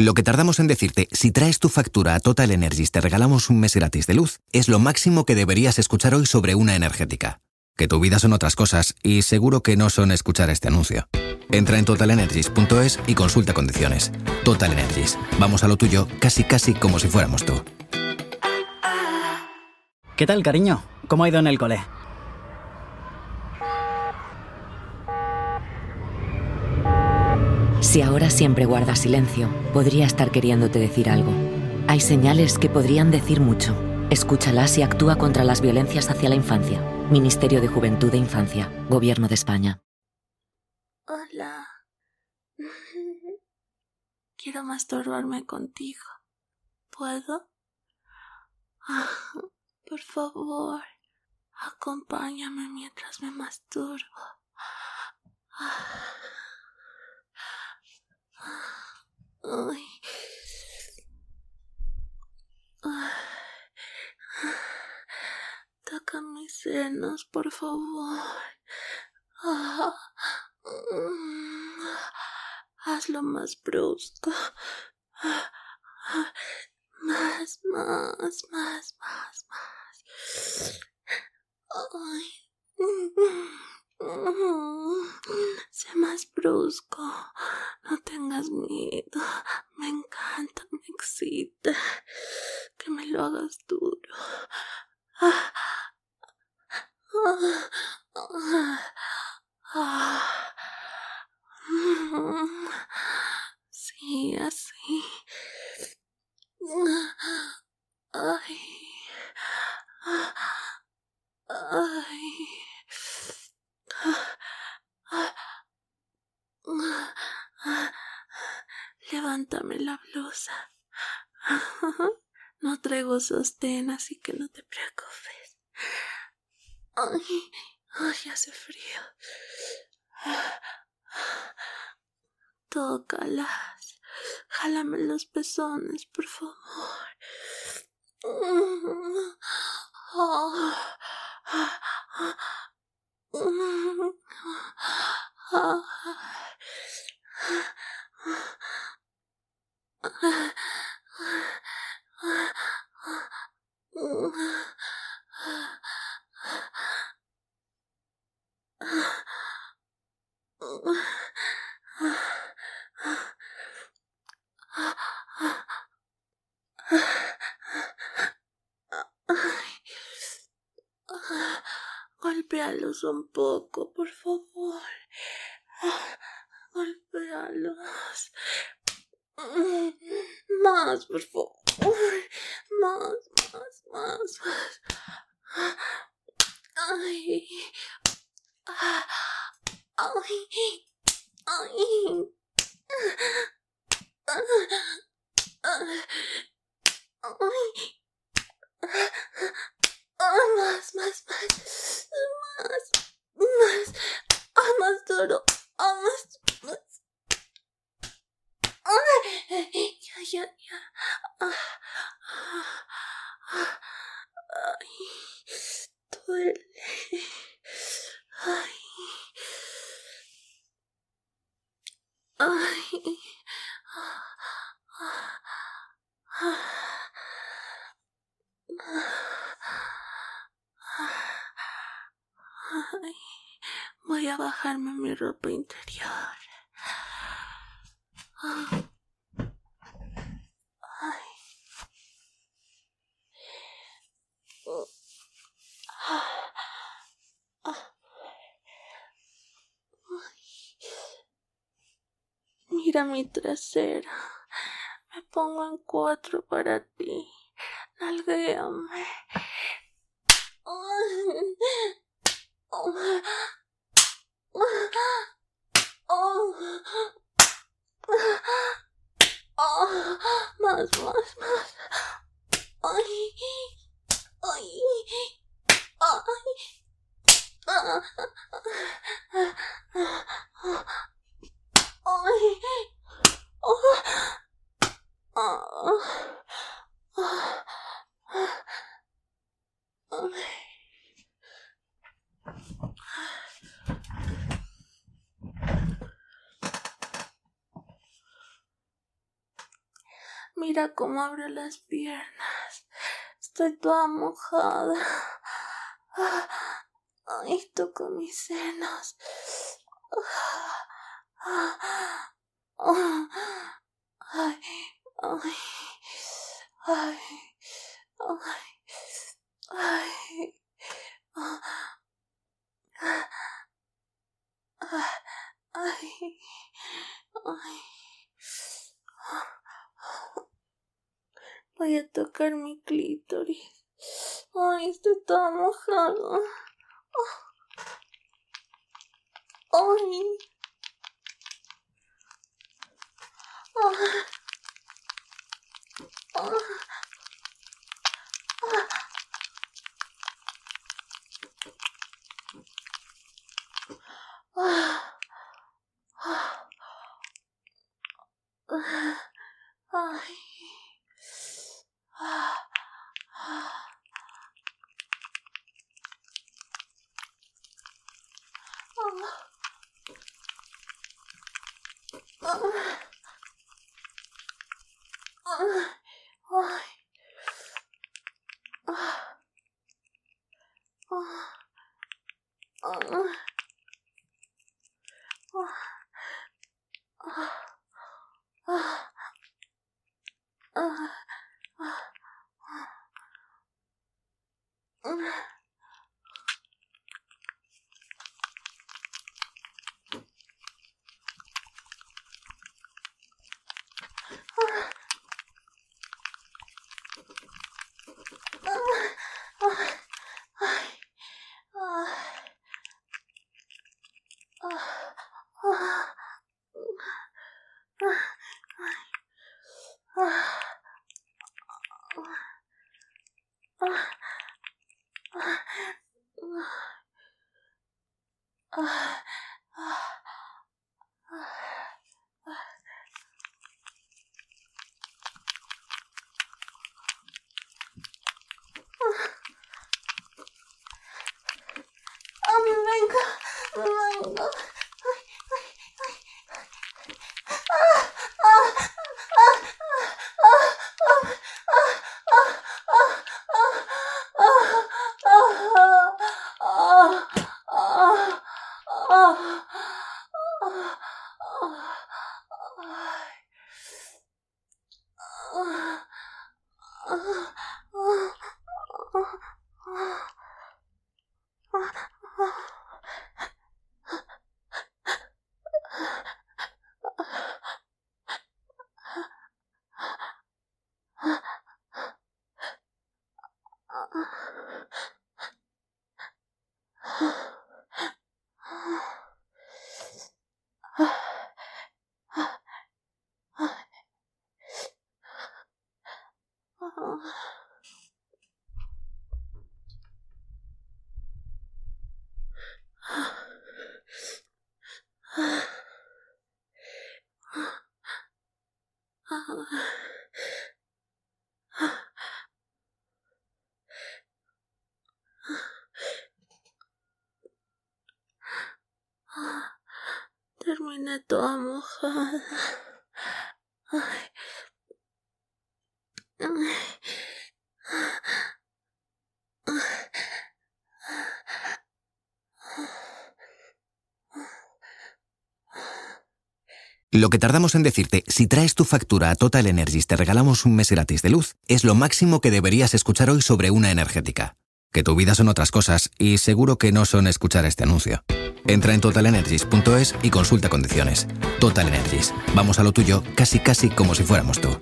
Lo que tardamos en decirte, si traes tu factura a Total Energies te regalamos un mes gratis de luz, es lo máximo que deberías escuchar hoy sobre una energética. Que tu vida son otras cosas y seguro que no son escuchar este anuncio. Entra en totalenergies.es y consulta condiciones. Total Energies. Vamos a lo tuyo casi casi como si fuéramos tú. ¿Qué tal, cariño? ¿Cómo ha ido en el cole? Si ahora siempre guardas silencio, podría estar queriéndote decir algo. Hay señales que podrían decir mucho. Escúchalas y actúa contra las violencias hacia la infancia. Ministerio de Juventud e Infancia, Gobierno de España. Hola. Quiero masturbarme contigo. ¿Puedo? Por favor, acompáñame mientras me masturbo. Ay. Toca mis senos, por favor. Hazlo más brusco. Más, más, más, más, más. Ay. Sé más brusco. No tengas miedo. Me encanta, me excita. Que me lo hagas duro. Sí, así. Ay. Ay. Levántame la blusa. No traigo sostén, así que no te preocupes. Ay, ay, hace frío. Tócalas. Jálame los pezones, por favor. Golpealos un poco, por favor. Golpealos. Más, por favor. Más, más, más, más. Ay. Ay. Ay. Ay. Más, más, más. Más. Más. Ah, más duro. Ah, más. Más. Ya, ya, ya. Ah. Ah. Ay. Duele. Ay. Ay. Voy a bajarme mi ropa interior. Mira mi trasera. Me pongo en cuatro para ti. Nalguéame. Más, más, más. Ay. Ay. Ay. Mira cómo abre las piernas. Estoy toda mojada. Ay, toco mis senos. Ay, ay, ay, ay, ay, ay. Voy a tocar mi clítoris. Ay, estoy toda mojada. Ay. Ah. Toda mojada. Lo que tardamos en decirte, si traes tu factura a Total Energies te regalamos un mes gratis de luz, es lo máximo que deberías escuchar hoy sobre una energética. Que tu vida son otras cosas y seguro que no son escuchar este anuncio. Entra en totalenergies.es y consulta condiciones. Total Energies. Vamos a lo tuyo casi casi como si fuéramos tú.